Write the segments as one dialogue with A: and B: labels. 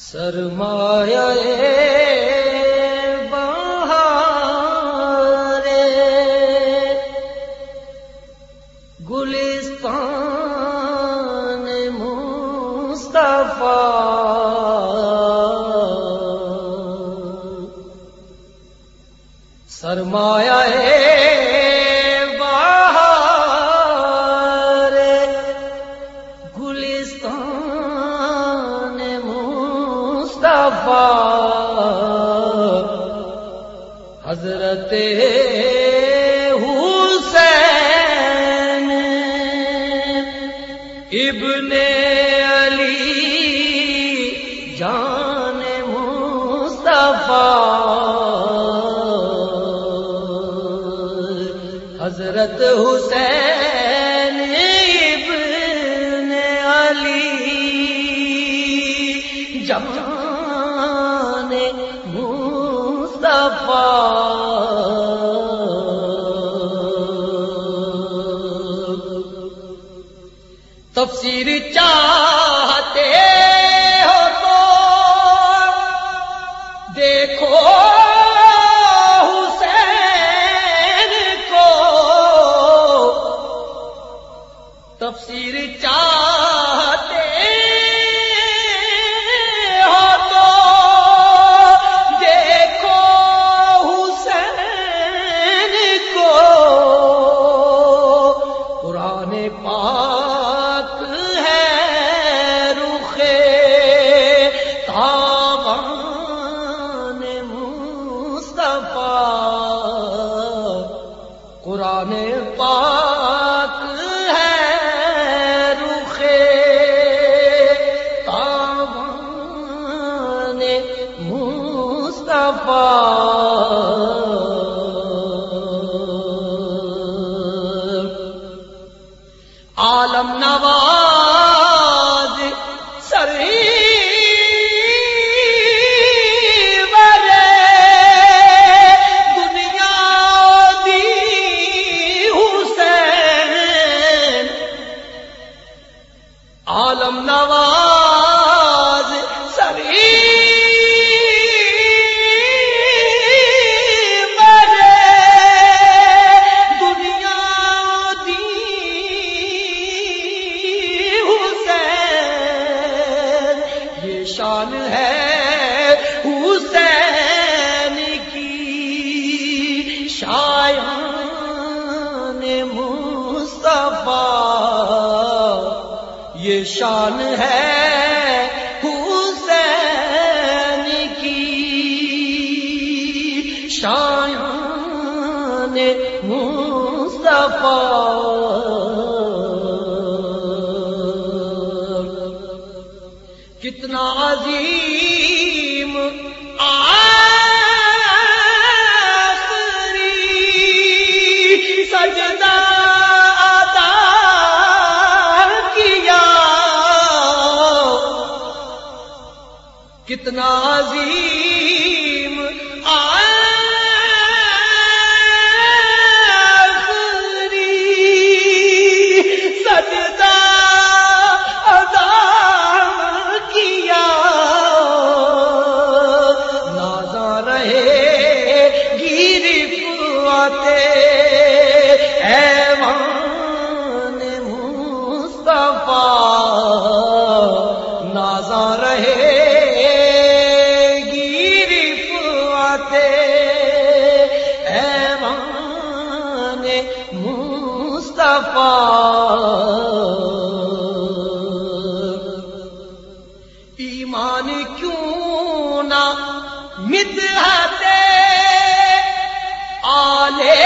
A: سرمایہ بہار گلستان مصطفیٰ سرمایہ حضرت حسین۔ ابن علی جان مصطفیٰ۔ حضرت حسین ابن علی جان مصطفیٰ۔ پھر چاہتے ہو تو دیکھو حسین کو تفسیر چاہتے مصطفیٰ قرآن پاک شان ہے حسین کی شایان مصطفیٰ۔ یہ شان ہے حسین کی شایان مصطفیٰ۔ کتنا عظیم آخری سجدہ آتا کیا۔ کتنا عظیم مصطفیٰ ایمان کیوں نہ مدحتے آلے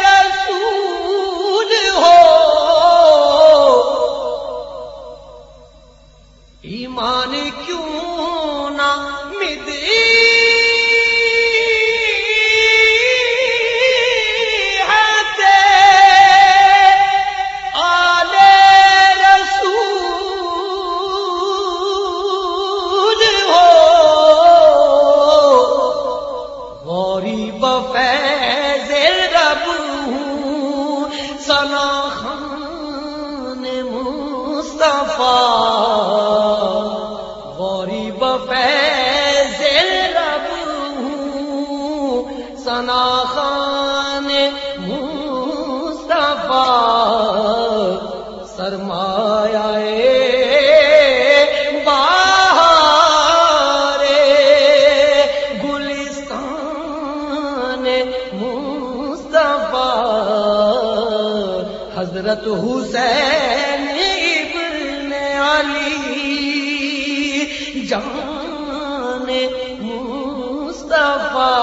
A: رسول ہو؟ ایمان کیوں نہ مدحتے فیض رب ہوں خان مصطفیٰ غوری بفیض رب ہوں خان مصطفیٰ سرمایہ حضرت حسین ابن علی جان مصطفیٰ